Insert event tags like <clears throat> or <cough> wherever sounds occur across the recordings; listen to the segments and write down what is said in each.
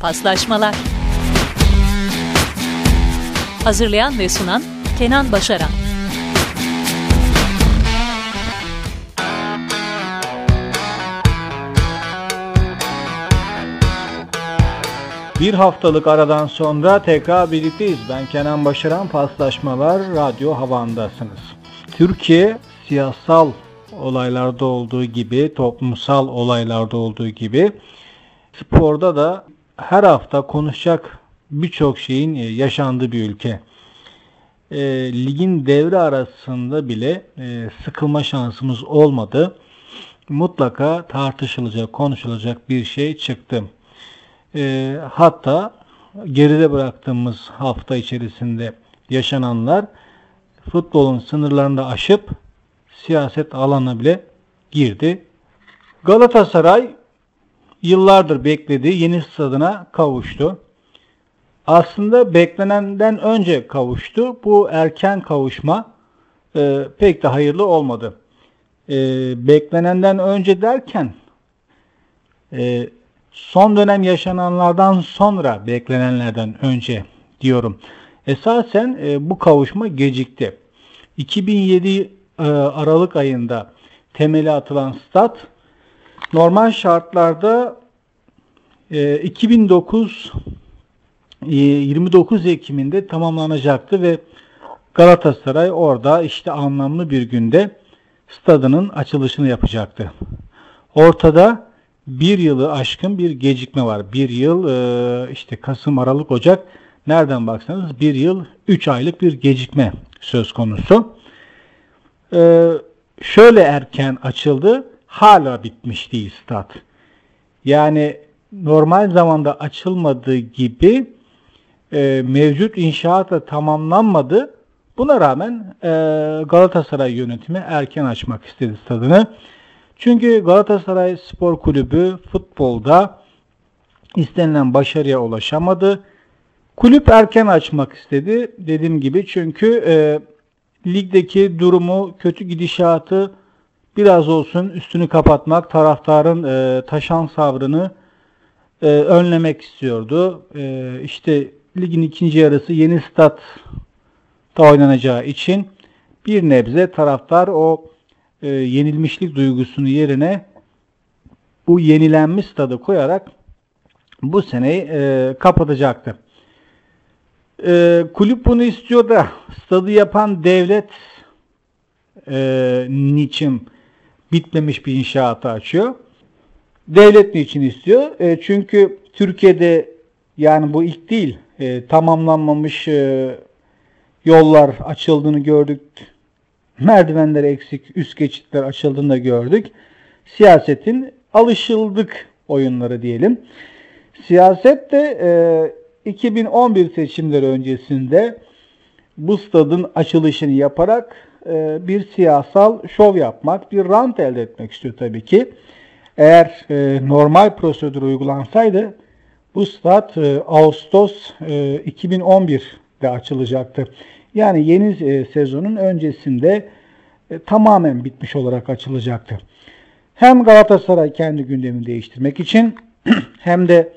Paslaşmalar Hazırlayan ve sunan Kenan Başaran Bir haftalık aradan sonra tekrar birlikteyiz. Ben Kenan Başaran, Paslaşmalar Radyo Havan'dasınız. Türkiye siyasal olaylarda olduğu gibi, toplumsal olaylarda olduğu gibi sporda da her hafta konuşacak birçok şeyin e, yaşandığı bir ülke. E, ligin devre arasında bile e, sıkılma şansımız olmadı. Mutlaka tartışılacak, konuşulacak bir şey çıktı. E, hatta geride bıraktığımız hafta içerisinde yaşananlar futbolun sınırlarını aşıp siyaset alanına bile girdi. Galatasaray yıllardır beklediği yeni stadına kavuştu. Aslında beklenenden önce kavuştu. Bu erken kavuşma e, pek de hayırlı olmadı. E, beklenenden önce derken e, son dönem yaşananlardan sonra beklenenlerden önce diyorum. Esasen e, bu kavuşma gecikti. 2007 e, Aralık ayında temeli atılan stat normal şartlarda e, 2009 e, 29 Ekim'inde tamamlanacaktı ve Galatasaray orada işte anlamlı bir günde stadının açılışını yapacaktı. Ortada bir yılı aşkın bir gecikme var. Bir yıl e, işte Kasım, Aralık, Ocak nereden baksanız bir yıl 3 aylık bir gecikme söz konusu. E, şöyle erken açıldı hala bitmiş değil stat. Yani normal zamanda açılmadığı gibi e, mevcut inşaat da tamamlanmadı. Buna rağmen e, Galatasaray yönetimi erken açmak istedi stadını. Çünkü Galatasaray Spor Kulübü futbolda istenilen başarıya ulaşamadı. Kulüp erken açmak istedi. Dediğim gibi çünkü e, ligdeki durumu, kötü gidişatı biraz olsun üstünü kapatmak, taraftarın e, taşan sabrını e, önlemek istiyordu. E, işte ligin ikinci yarısı yeni stat da oynanacağı için bir nebze taraftar o e, yenilmişlik duygusunu yerine bu yenilenmiş stadı koyarak bu seneyi e, kapatacaktı. E, kulüp bunu istiyor da stadı yapan devlet e, niçin bitmemiş bir inşaatı açıyor? Devlet niçin istiyor? E, çünkü Türkiye'de yani bu ilk değil e, tamamlanmamış e, yollar açıldığını gördük. Merdivenler eksik, üst geçitler açıldığını da gördük. Siyasetin alışıldık oyunları diyelim. Siyaset de e, 2011 seçimleri öncesinde bu stadın açılışını yaparak e, bir siyasal şov yapmak, bir rant elde etmek istiyor tabii ki. Eğer e, normal prosedür uygulansaydı bu stat e, Ağustos 2011'de açılacaktı. Yani yeni sezonun öncesinde tamamen bitmiş olarak açılacaktı. Hem Galatasaray kendi gündemini değiştirmek için <clears throat> hem de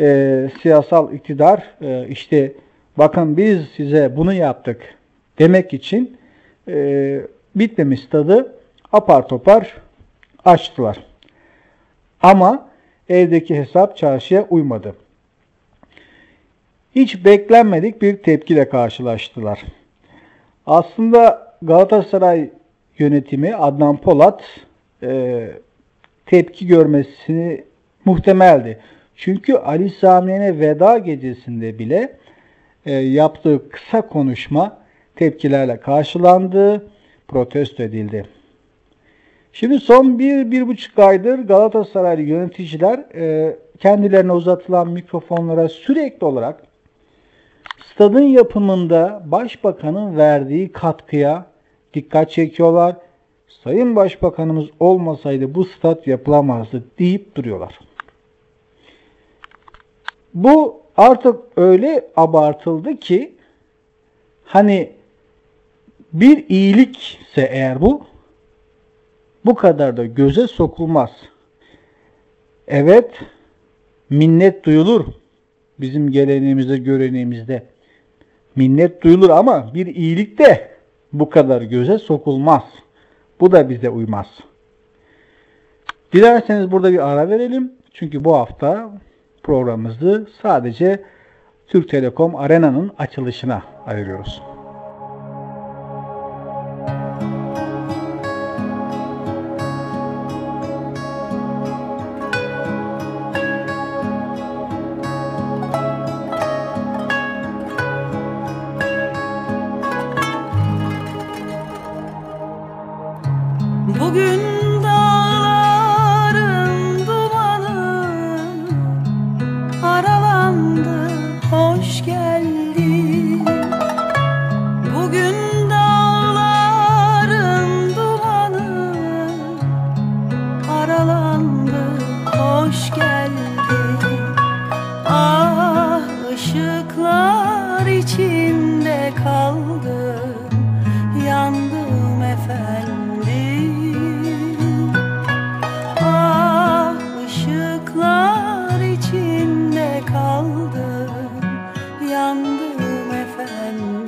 e, siyasal iktidar e, işte bakın biz size bunu yaptık demek için e, bitmemiş stadı apar topar açtılar. Ama evdeki hesap çarşıya uymadı. Hiç beklenmedik bir tepkiyle karşılaştılar. Aslında Galatasaray yönetimi Adnan Polat e, tepki görmesini muhtemeldi. Çünkü Ali Sami'ne veda gecesinde bile e, yaptığı kısa konuşma tepkilerle karşılandı, protesto edildi. Şimdi son bir, bir buçuk aydır Galatasaray yöneticiler e, kendilerine uzatılan mikrofonlara sürekli olarak stadın yapımında başbakanın verdiği katkıya dikkat çekiyorlar. Sayın Başbakanımız olmasaydı bu stat yapılamazdı deyip duruyorlar. Bu artık öyle abartıldı ki hani bir iyilikse eğer bu, bu kadar da göze sokulmaz. Evet, minnet duyulur bizim geleneğimizde, göreneğimizde minnet duyulur ama bir iyilik de bu kadar göze sokulmaz. Bu da bize uymaz. Dilerseniz burada bir ara verelim. Çünkü bu hafta programımızı sadece Türk Telekom Arena'nın açılışına ayırıyoruz.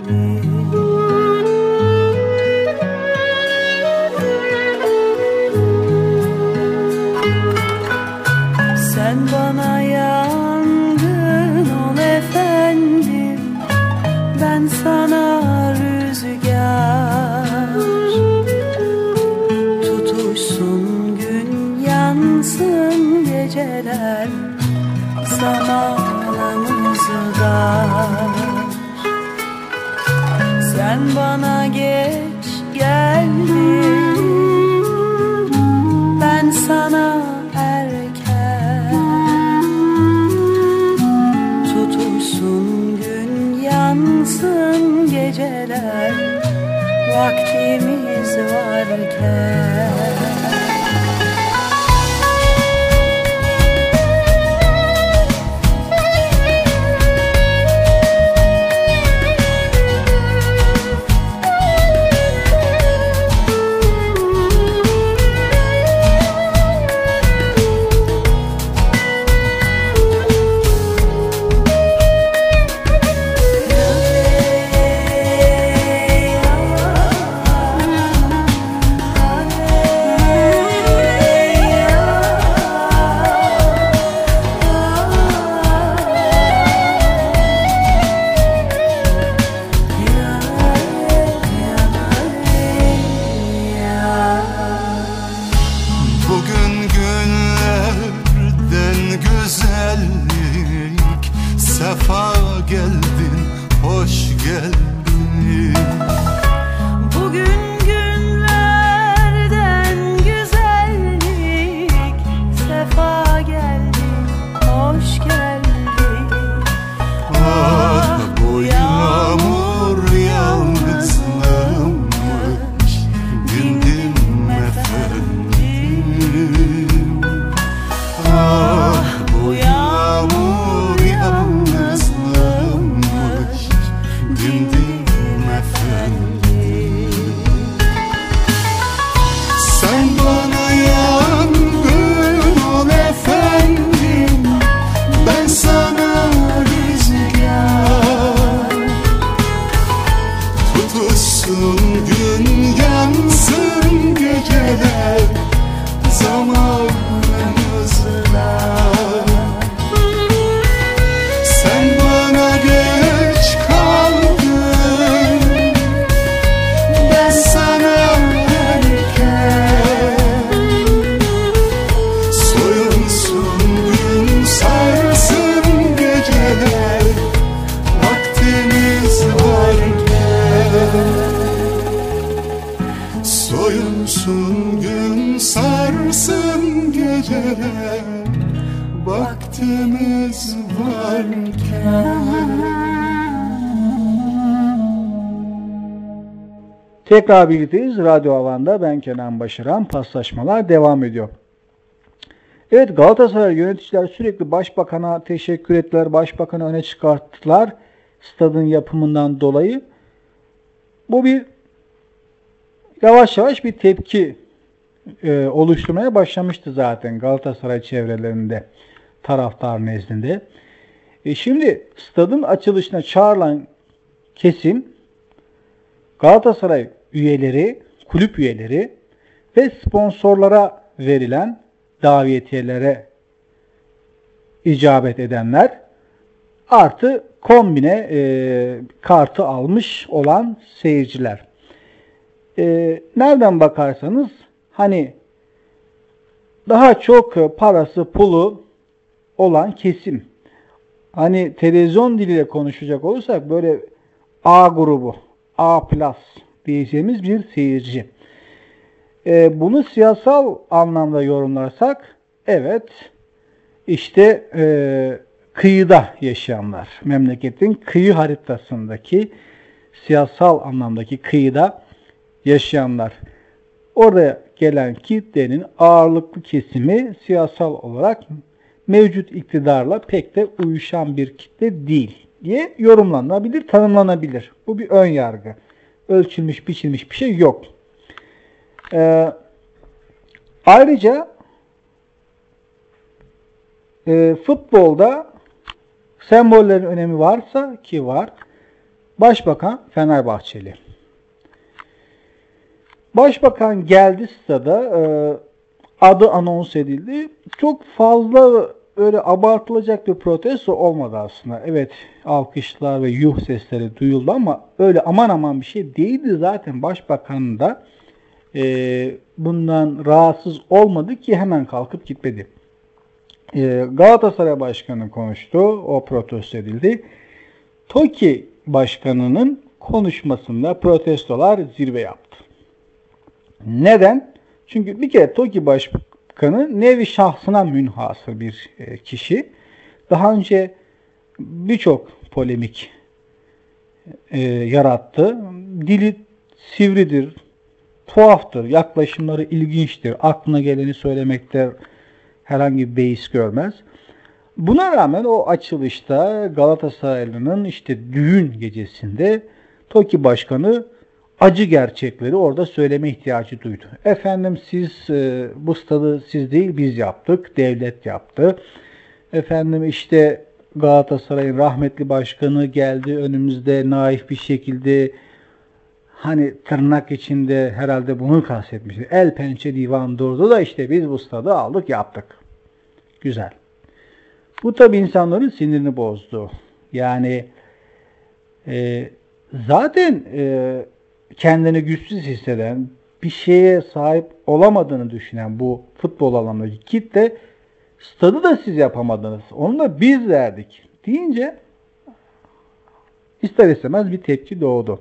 You. Tekrar birlikteyiz. Radyo Havan'da ben Kenan Başaran. Paslaşmalar devam ediyor. Evet Galatasaray yöneticiler sürekli başbakana teşekkür ettiler. Başbakanı öne çıkarttılar. Stadın yapımından dolayı. Bu bir yavaş yavaş bir tepki e, oluşturmaya başlamıştı zaten Galatasaray çevrelerinde taraftar nezdinde. E şimdi stadın açılışına çağrılan kesim Galatasaray üyeleri, kulüp üyeleri ve sponsorlara verilen davetiyelere icabet edenler artı kombine e, kartı almış olan seyirciler. E, nereden bakarsanız hani daha çok parası pulu olan kesim. Hani televizyon diliyle konuşacak olursak böyle A grubu, A plus diyeceğimiz bir seyirci. E, bunu siyasal anlamda yorumlarsak evet işte e, kıyıda yaşayanlar, memleketin kıyı haritasındaki siyasal anlamdaki kıyıda yaşayanlar. Oraya gelen kitlenin ağırlıklı kesimi siyasal olarak mevcut iktidarla pek de uyuşan bir kitle değil diye yorumlanabilir, tanımlanabilir. Bu bir ön yargı. Ölçülmüş, biçilmiş bir şey yok. Ee, ayrıca e, futbolda sembollerin önemi varsa ki var. Başbakan Fenerbahçeli. Başbakan geldi stada e, adı anons edildi. Çok fazla öyle abartılacak bir protesto olmadı aslında. Evet alkışlar ve yuh sesleri duyuldu ama öyle aman aman bir şey değildi zaten başbakanın da e, bundan rahatsız olmadı ki hemen kalkıp gitmedi. E, Galatasaray Başkanı konuştu, o protesto edildi. TOKİ Başkanı'nın konuşmasında protestolar zirve yaptı. Neden? Çünkü bir kere TOKİ Başkanı nevi şahsına münhasır bir e, kişi. Daha önce birçok polemik e, yarattı. Dili sivridir, tuhaftır, yaklaşımları ilginçtir, aklına geleni söylemekte herhangi bir beis görmez. Buna rağmen o açılışta Galatasaraylı'nın işte düğün gecesinde TOKİ Başkanı acı gerçekleri orada söyleme ihtiyacı duydu. Efendim siz e, bu stadı siz değil biz yaptık, devlet yaptı. Efendim işte Galatasaray'ın rahmetli başkanı geldi önümüzde naif bir şekilde hani tırnak içinde herhalde bunu kastetmiştir. El pençe divan durdu da işte biz bu stadı aldık yaptık. Güzel. Bu tabi insanların sinirini bozdu. Yani e, zaten e, kendini güçsüz hisseden, bir şeye sahip olamadığını düşünen bu futbol alanındaki kitle stadı da siz yapamadınız. Onu da biz verdik deyince ister istemez bir tepki doğdu.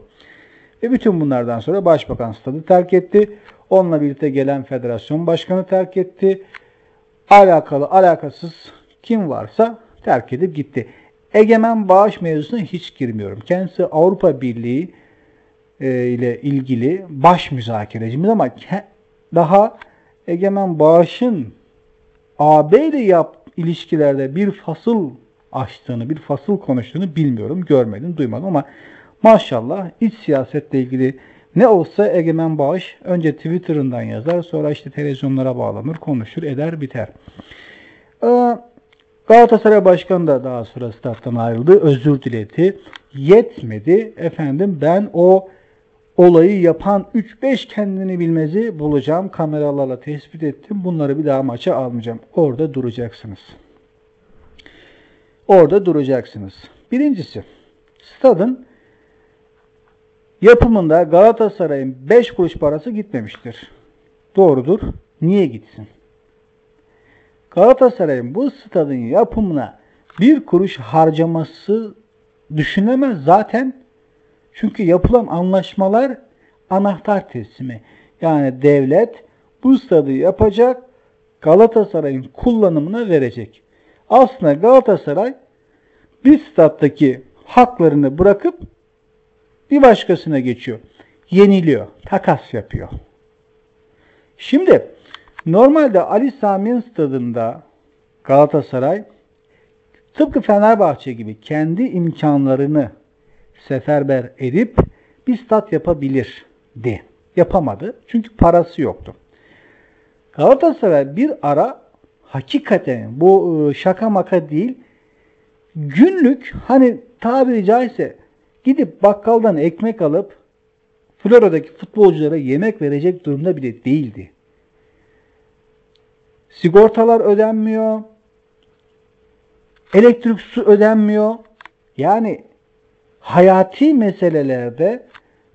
Ve bütün bunlardan sonra başbakan stadı terk etti. Onunla birlikte gelen federasyon başkanı terk etti. Alakalı alakasız kim varsa terk edip gitti. Egemen bağış mevzusuna hiç girmiyorum. Kendisi Avrupa Birliği ile ilgili baş müzakerecimiz ama daha egemen bağışın AB ile yap ilişkilerde bir fasıl açtığını, bir fasıl konuştuğunu bilmiyorum, görmedim, duymadım ama maşallah iç siyasetle ilgili ne olsa Egemen Bağış önce Twitter'ından yazar, sonra işte televizyonlara bağlanır, konuşur, eder, biter. Ee, Galatasaray Başkanı da daha sonra stat'tan ayrıldı, özür diledi. Yetmedi. Efendim ben o olayı yapan 3-5 kendini bilmezi bulacağım. Kameralarla tespit ettim. Bunları bir daha maça almayacağım. Orada duracaksınız. Orada duracaksınız. Birincisi, stadın yapımında Galatasaray'ın 5 kuruş parası gitmemiştir. Doğrudur. Niye gitsin? Galatasaray'ın bu stadın yapımına bir kuruş harcaması düşünemez zaten. Çünkü yapılan anlaşmalar anahtar teslimi. Yani devlet bu stadı yapacak, Galatasaray'ın kullanımına verecek. Aslında Galatasaray bir stat'taki haklarını bırakıp bir başkasına geçiyor. Yeniliyor, takas yapıyor. Şimdi normalde Ali Sami'nin stadında Galatasaray tıpkı Fenerbahçe gibi kendi imkanlarını seferber edip bir stat yapabilirdi. Yapamadı. Çünkü parası yoktu. Galatasaray bir ara hakikaten bu ıı, şaka maka değil günlük hani tabiri caizse gidip bakkaldan ekmek alıp Florya'daki futbolculara yemek verecek durumda bile değildi. Sigortalar ödenmiyor. Elektrik su ödenmiyor. Yani hayati meselelerde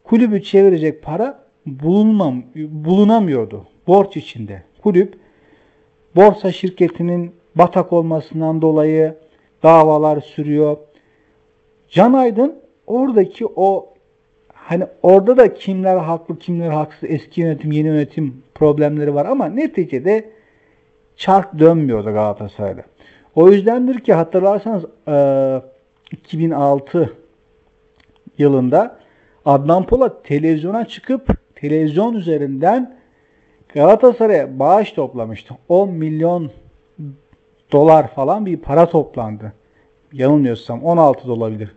kulübü çevirecek para bulunmam, bulunamıyordu. Borç içinde. Kulüp borsa şirketinin batak olmasından dolayı davalar sürüyor. Can Aydın oradaki o hani orada da kimler haklı kimler haksız eski yönetim yeni yönetim problemleri var ama neticede çark dönmüyordu Galatasaray'da. O yüzdendir ki hatırlarsanız 2006 yılında Adnan Polat televizyona çıkıp televizyon üzerinden Galatasaray'a bağış toplamıştı. 10 milyon dolar falan bir para toplandı. Yanılmıyorsam 16 da olabilir.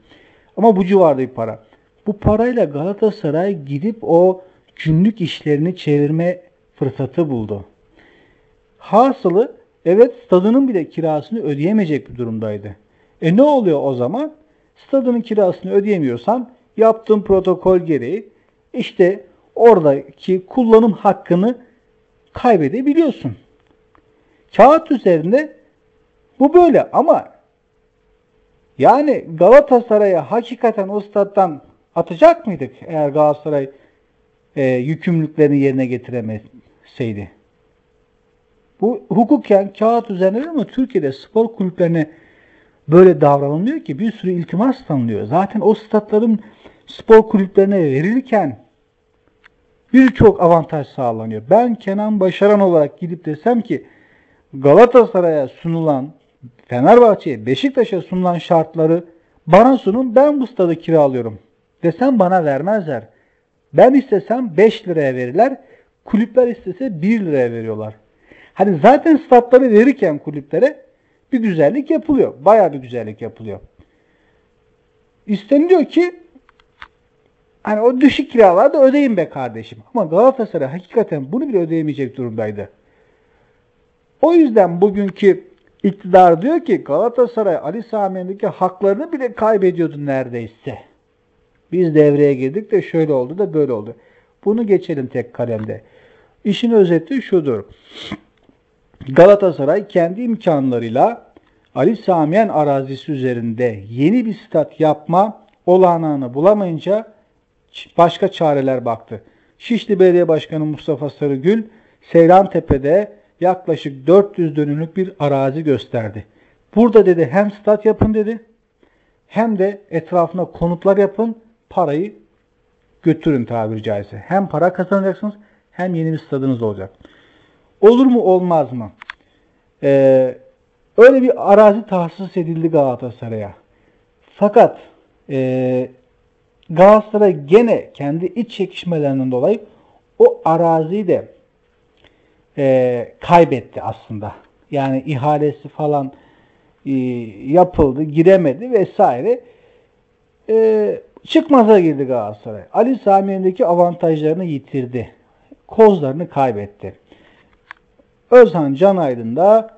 Ama bu civarda bir para. Bu parayla Galatasaray gidip o günlük işlerini çevirme fırsatı buldu. Hasılı evet stadının bile kirasını ödeyemeyecek bir durumdaydı. E ne oluyor o zaman? Stadının kirasını ödeyemiyorsan yaptığın protokol gereği işte oradaki kullanım hakkını kaybedebiliyorsun. Kağıt üzerinde bu böyle ama yani Galatasaray'a hakikaten o stat'tan atacak mıydık eğer Galatasaray e, yükümlülüklerini yerine getiremeseydi? Bu hukuken kağıt üzerinde ama Türkiye'de spor kulüplerine böyle davranılmıyor ki bir sürü iltimas tanınıyor. Zaten o statların spor kulüplerine verilirken birçok avantaj sağlanıyor. Ben Kenan Başaran olarak gidip desem ki Galatasaray'a sunulan, Fenerbahçe'ye, Beşiktaş'a sunulan şartları bana sunun ben bu stadı kiralıyorum desem bana vermezler. Ben istesem 5 liraya verirler, kulüpler istese 1 liraya veriyorlar. Hani zaten statları verirken kulüplere bir güzellik yapılıyor. Baya bir güzellik yapılıyor. İsteniliyor ki hani o düşük kiraları da ödeyin be kardeşim. Ama Galatasaray hakikaten bunu bile ödeyemeyecek durumdaydı. O yüzden bugünkü iktidar diyor ki Galatasaray Ali Sami'ndeki haklarını bile kaybediyordu neredeyse. Biz devreye girdik de şöyle oldu da böyle oldu. Bunu geçelim tek kalemde. İşin özeti şudur. Galatasaray kendi imkanlarıyla Ali Samiyen arazisi üzerinde yeni bir stat yapma olanağını bulamayınca başka çareler baktı. Şişli Belediye Başkanı Mustafa Sarıgül, Seyrantepe'de yaklaşık 400 dönümlük bir arazi gösterdi. Burada dedi hem stat yapın dedi hem de etrafına konutlar yapın parayı götürün tabiri caizse. Hem para kazanacaksınız hem yeni bir stadınız olacak. Olur mu olmaz mı? Ee, öyle bir arazi tahsis edildi Galatasaray'a. Fakat e, Galatasaray gene kendi iç çekişmelerinden dolayı o araziyi de e, kaybetti aslında. Yani ihalesi falan e, yapıldı, giremedi vesaire. E, çıkmaza girdi Galatasaray. Ali Sami'ndeki avantajlarını yitirdi. Kozlarını kaybetti. Özhan Can Aydın da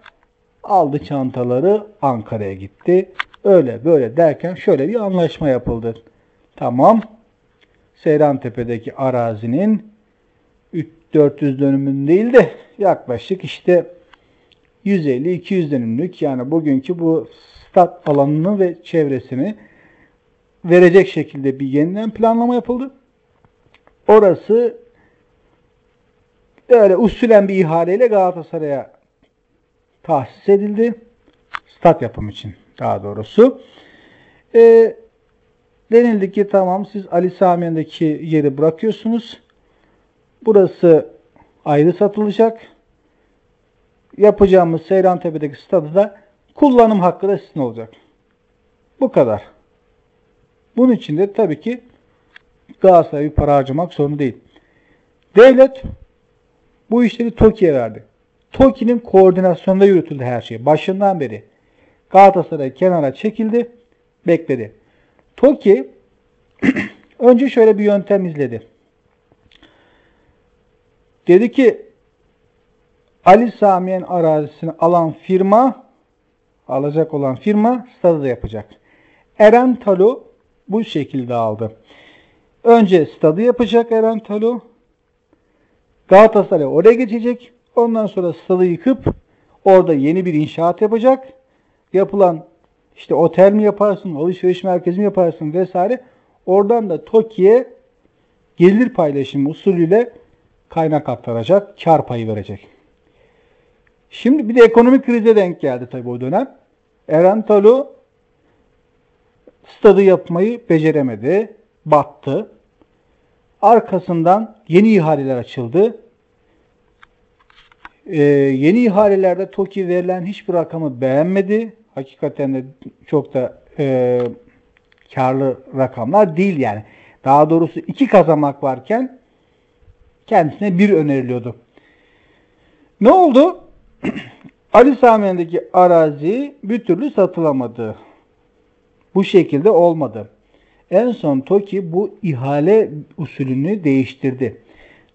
aldı çantaları Ankara'ya gitti. Öyle böyle derken şöyle bir anlaşma yapıldı. Tamam. Seyrantepe'deki arazinin 400 dönümün değil de yaklaşık işte 150-200 dönümlük yani bugünkü bu stat alanını ve çevresini verecek şekilde bir yeniden planlama yapıldı. Orası öyle usulen bir ihaleyle Galatasaray'a tahsis edildi. Stat yapım için daha doğrusu. E, denildi ki tamam siz Ali Samiyen'deki yeri bırakıyorsunuz. Burası ayrı satılacak. Yapacağımız Seyrantepe'deki stadı da kullanım hakkı da sizin olacak. Bu kadar. Bunun için de tabii ki Galatasaray bir para harcamak zorunda değil. Devlet bu işleri TOKİ'ye verdi. TOKİ'nin koordinasyonunda yürütüldü her şey. Başından beri Galatasaray kenara çekildi, bekledi. TOKİ <clears throat> önce şöyle bir yöntem izledi. Dedi ki Ali Samiyen arazisini alan firma alacak olan firma stadı da yapacak. Eren Talo bu şekilde aldı. Önce stadı yapacak Eren Talo. Galatasaray oraya geçecek. Ondan sonra stadı yıkıp orada yeni bir inşaat yapacak. Yapılan işte otel mi yaparsın, alışveriş merkezi mi yaparsın vesaire. Oradan da TOKİ'ye gelir paylaşımı usulüyle kaynak aktaracak, kar payı verecek. Şimdi bir de ekonomik krize denk geldi tabii o dönem. Eren Talu stadı yapmayı beceremedi, battı. Arkasından yeni ihaleler açıldı. Ee, yeni ihalelerde TOKİ verilen hiçbir rakamı beğenmedi. Hakikaten de çok da e, karlı rakamlar değil yani. Daha doğrusu iki kazanmak varken kendisine bir öneriliyordu. Ne oldu? <clears throat> Ali Sami'ndeki arazi bir türlü satılamadı. Bu şekilde olmadı. En son TOKİ bu ihale usulünü değiştirdi.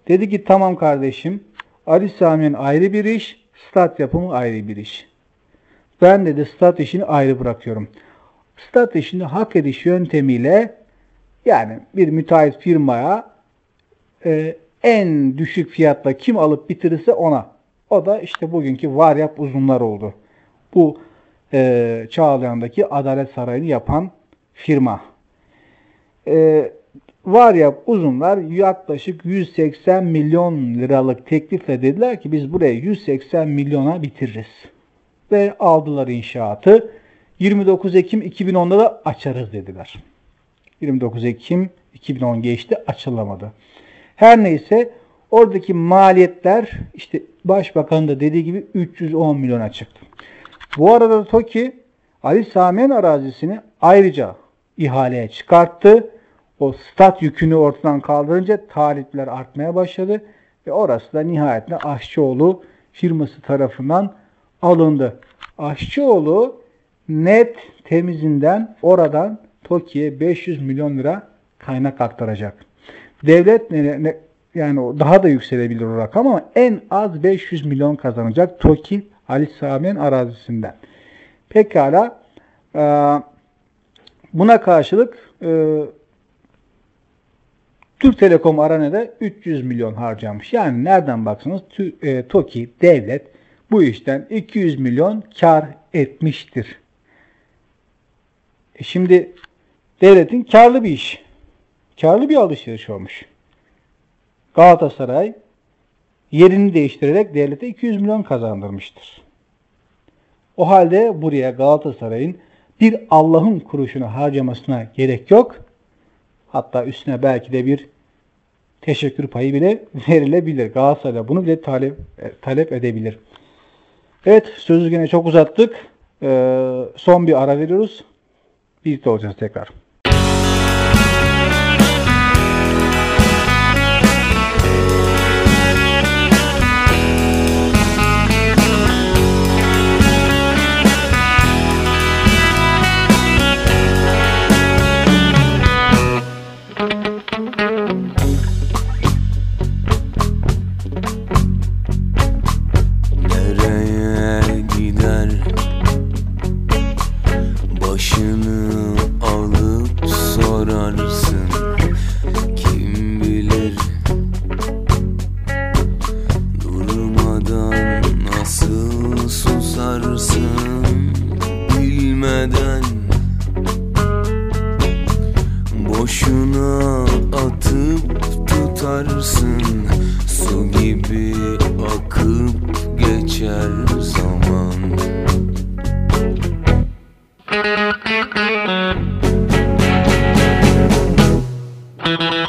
Dedi ki tamam kardeşim Ali Sami'nin ayrı bir iş, stat yapımı ayrı bir iş. Ben dedi stat işini ayrı bırakıyorum. Stat işini hak ediş yöntemiyle yani bir müteahhit firmaya e, en düşük fiyatla kim alıp bitirirse ona. O da işte bugünkü Varyap uzunlar oldu. Bu e, Çağlayan'daki Adalet Sarayı'nı yapan firma. E, Varyap uzunlar yaklaşık 180 milyon liralık teklifle dediler ki biz buraya 180 milyona bitiririz. Ve aldılar inşaatı. 29 Ekim 2010'da da açarız dediler. 29 Ekim 2010 geçti açılamadı. Her neyse oradaki maliyetler işte başbakan da dediği gibi 310 milyona çıktı. Bu arada TOKİ Ali Sami'nin arazisini ayrıca ihaleye çıkarttı. O stat yükünü ortadan kaldırınca talipler artmaya başladı ve orası da nihayetle Aşçıoğlu firması tarafından alındı. Aşçıoğlu net temizinden oradan TOKİ'ye 500 milyon lira kaynak aktaracak. Devlet ne, ne, yani daha da yükselebilir o rakam ama en az 500 milyon kazanacak TOKİ Ali Sami'nin arazisinden. Pekala e, buna karşılık e, Türk Telekom Arana'da 300 milyon harcamış. Yani nereden baksanız e, TOKİ devlet bu işten 200 milyon kar etmiştir. E şimdi devletin karlı bir iş. Karlı bir alışveriş olmuş. Galatasaray yerini değiştirerek devlete 200 milyon kazandırmıştır. O halde buraya Galatasaray'ın bir Allah'ın kuruşunu harcamasına gerek yok. Hatta üstüne belki de bir teşekkür payı bile <laughs> verilebilir. Galatasaray bunu bile talep, e, talep edebilir. Evet sözü yine çok uzattık. Ee, son bir ara veriyoruz. Birlikte olacağız tekrar.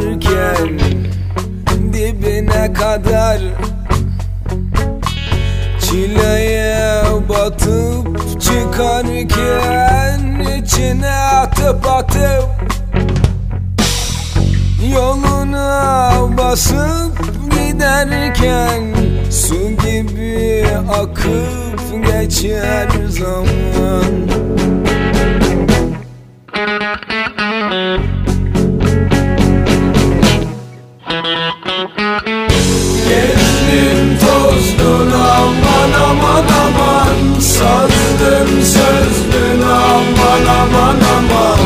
yanarken Dibine kadar Çileye batıp çıkarken içine atıp atıp Yoluna basıp giderken Su gibi akıp geçer zaman. Gezdin aman Sazdın sözdün aman aman aman.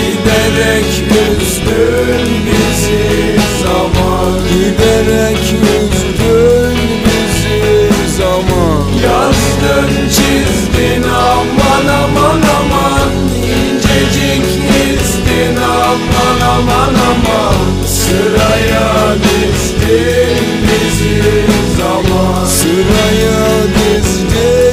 Giderek üzdün bizi zaman. Giderek üzdün bizi zaman. Yazdın çizdin aman aman aman. İncecik izdin aman aman aman. Sıraya dizdin bizi zaman. Sıraya dizdin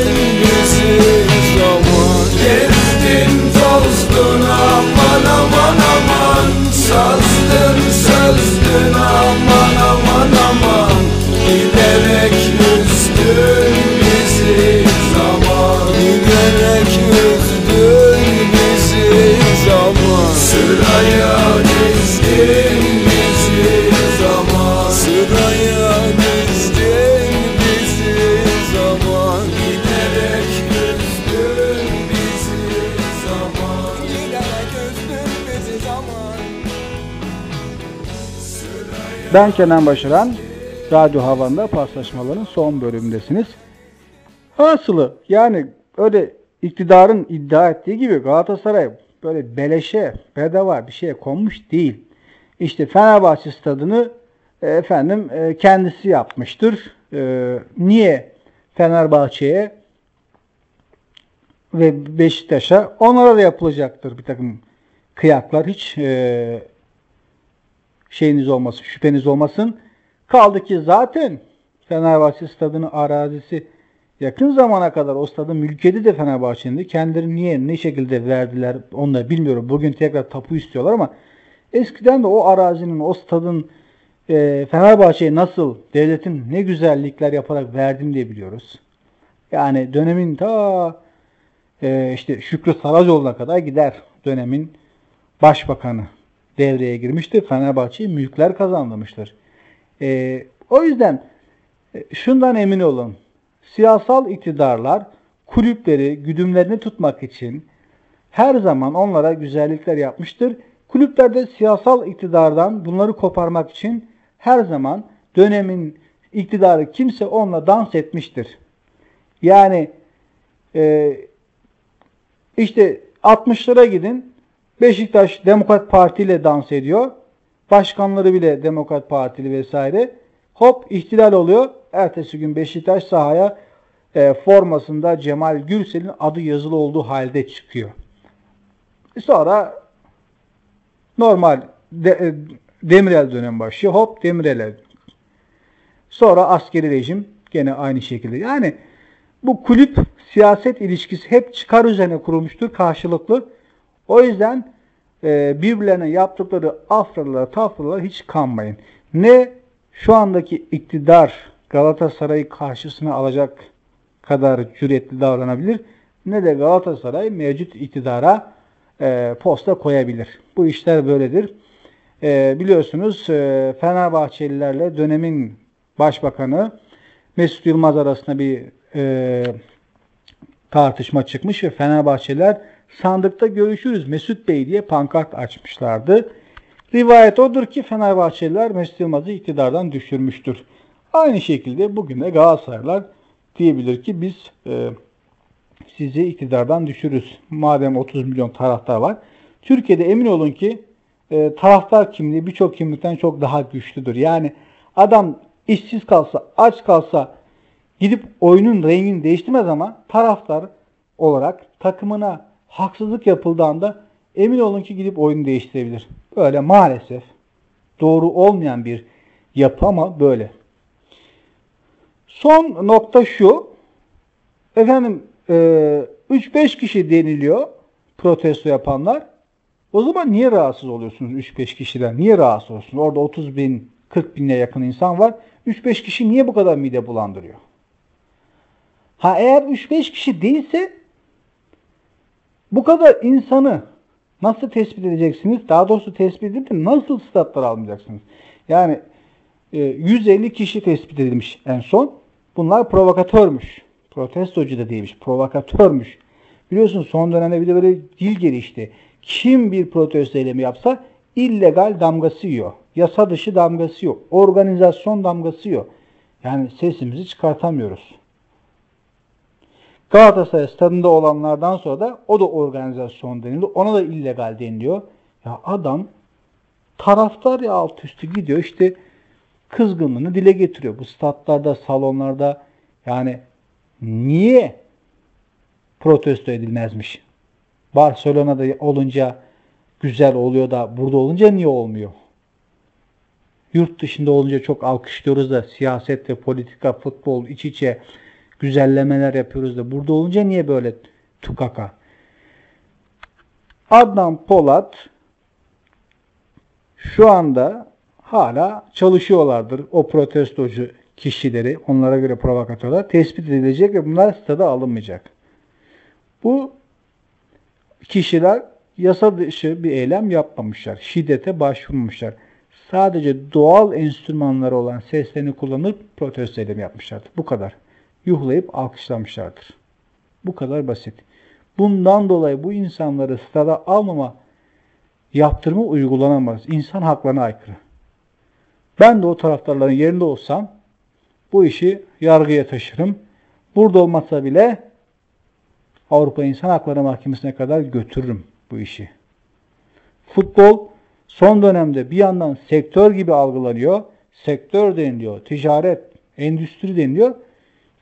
Ben Kenan Başaran. Radyo Havan'da paslaşmaların son bölümündesiniz. Hasılı yani öyle iktidarın iddia ettiği gibi Galatasaray böyle beleşe, bedava bir şeye konmuş değil. İşte Fenerbahçe stadını e, efendim e, kendisi yapmıştır. E, niye Fenerbahçe'ye ve Beşiktaş'a onlara da yapılacaktır bir takım kıyaklar. Hiç şeyiniz olmasın, şüpheniz olmasın. Kaldı ki zaten Fenerbahçe stadının arazisi yakın zamana kadar o stadın mülkiyeti de Fenerbahçe'nin. Kendileri niye, ne şekilde verdiler onu da bilmiyorum. Bugün tekrar tapu istiyorlar ama eskiden de o arazinin, o stadın e, Fenerbahçe'ye nasıl devletin ne güzellikler yaparak verdiğini de biliyoruz. Yani dönemin ta e, işte Şükrü Saracoğlu'na kadar gider dönemin başbakanı devreye girmişti. Fenerbahçe'ye mülkler kazandırmıştır. E, o yüzden e, şundan emin olun. Siyasal iktidarlar kulüpleri güdümlerini tutmak için her zaman onlara güzellikler yapmıştır. Kulüpler de siyasal iktidardan bunları koparmak için her zaman dönemin iktidarı kimse onunla dans etmiştir. Yani e, işte 60'lara gidin Beşiktaş Demokrat Parti ile dans ediyor. Başkanları bile Demokrat Partili vesaire. Hop ihtilal oluyor. Ertesi gün Beşiktaş sahaya e, formasında Cemal Gürsel'in adı yazılı olduğu halde çıkıyor. Sonra normal de, e, Demirel dönem başlıyor. Hop Demirel'e. Sonra askeri rejim gene aynı şekilde. Yani bu kulüp siyaset ilişkisi hep çıkar üzerine kurulmuştur karşılıklı. O yüzden e, birbirlerine yaptıkları afralara, tafralara hiç kanmayın. Ne şu andaki iktidar Galatasaray'ı karşısına alacak kadar cüretli davranabilir ne de Galatasaray mevcut iktidara e, posta koyabilir. Bu işler böyledir. E, biliyorsunuz e, Fenerbahçelilerle dönemin başbakanı Mesut Yılmaz arasında bir e, tartışma çıkmış ve Fenerbahçeliler sandıkta görüşürüz Mesut Bey diye pankart açmışlardı. Rivayet odur ki Fenerbahçeliler Mesut Yılmaz'ı iktidardan düşürmüştür. Aynı şekilde bugün de Galatasaraylar diyebilir ki biz e, sizi iktidardan düşürürüz. Madem 30 milyon taraftar var. Türkiye'de emin olun ki e, taraftar kimliği birçok kimlikten çok daha güçlüdür. Yani adam işsiz kalsa, aç kalsa gidip oyunun rengini değiştirmez ama taraftar olarak takımına haksızlık yapıldığında emin olun ki gidip oyunu değiştirebilir. Böyle maalesef doğru olmayan bir yapı ama böyle. Son nokta şu. Efendim 3-5 kişi deniliyor protesto yapanlar. O zaman niye rahatsız oluyorsunuz 3-5 kişiden? Niye rahatsız oluyorsunuz? Orada 30 bin, 40 binle yakın insan var. 3-5 kişi niye bu kadar mide bulandırıyor? Ha eğer 3-5 kişi değilse bu kadar insanı nasıl tespit edeceksiniz? Daha doğrusu tespit edip nasıl statlar almayacaksınız? Yani 150 e, kişi tespit edilmiş en son. Bunlar provokatörmüş. Protestocu da değilmiş. Provokatörmüş. Biliyorsun son dönemde bir de böyle dil gelişti. Kim bir protesto eylemi yapsa illegal damgası yiyor. Yasa dışı damgası yok. Organizasyon damgası yok. Yani sesimizi çıkartamıyoruz. Galatasaray stadında olanlardan sonra da o da organizasyon denildi. Ona da illegal deniliyor. Ya adam taraftar ya alt üstü gidiyor işte kızgınlığını dile getiriyor. Bu statlarda, salonlarda yani niye protesto edilmezmiş? Barcelona'da olunca güzel oluyor da burada olunca niye olmuyor? Yurt dışında olunca çok alkışlıyoruz da siyaset ve politika, futbol iç içe güzellemeler yapıyoruz da burada olunca niye böyle tukaka? Adnan Polat şu anda hala çalışıyorlardır. O protestocu kişileri, onlara göre provokatörler tespit edilecek ve bunlar stada alınmayacak. Bu kişiler yasa dışı bir eylem yapmamışlar. Şiddete başvurmuşlar. Sadece doğal enstrümanları olan seslerini kullanıp protesto eylemi yapmışlardır. Bu kadar. Yuhlayıp alkışlamışlardır. Bu kadar basit. Bundan dolayı bu insanları stada almama yaptırımı uygulanamaz. İnsan haklarına aykırı. Ben de o taraftarların yerinde olsam bu işi yargıya taşırım. Burada olmasa bile Avrupa İnsan Hakları Mahkemesi'ne kadar götürürüm bu işi. Futbol son dönemde bir yandan sektör gibi algılanıyor. Sektör deniliyor, ticaret, endüstri deniliyor.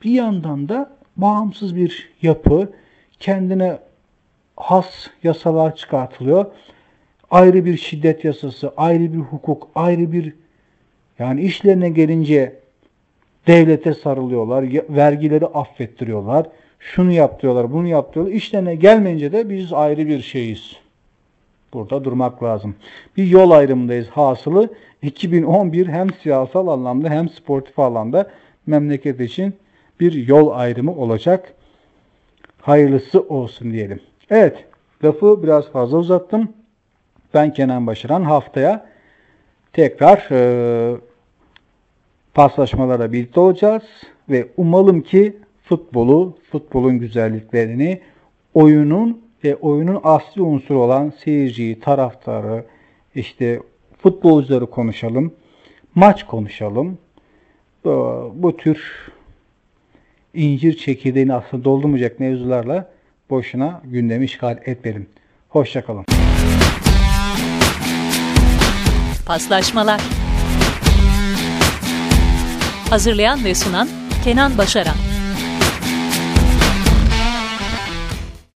Bir yandan da bağımsız bir yapı, kendine has yasalar çıkartılıyor. Ayrı bir şiddet yasası, ayrı bir hukuk, ayrı bir yani işlerine gelince devlete sarılıyorlar, vergileri affettiriyorlar, şunu yaptırıyorlar, bunu yaptırıyorlar. İşlerine gelmeyince de biz ayrı bir şeyiz. Burada durmak lazım. Bir yol ayrımındayız hasılı. 2011 hem siyasal anlamda hem sportif alanda memleket için bir yol ayrımı olacak. Hayırlısı olsun diyelim. Evet, lafı biraz fazla uzattım. Ben Kenan Başaran. Haftaya tekrar e, paslaşmalara birlikte olacağız ve umalım ki futbolu, futbolun güzelliklerini, oyunun ve oyunun asli unsuru olan seyirciyi, taraftarı, işte futbolcuları konuşalım, maç konuşalım. Bu, bu tür incir çekirdeğini aslında doldurmayacak mevzularla boşuna gündemi işgal etmeyelim. Hoşçakalın. Paslaşmalar Hazırlayan ve sunan Kenan Başaran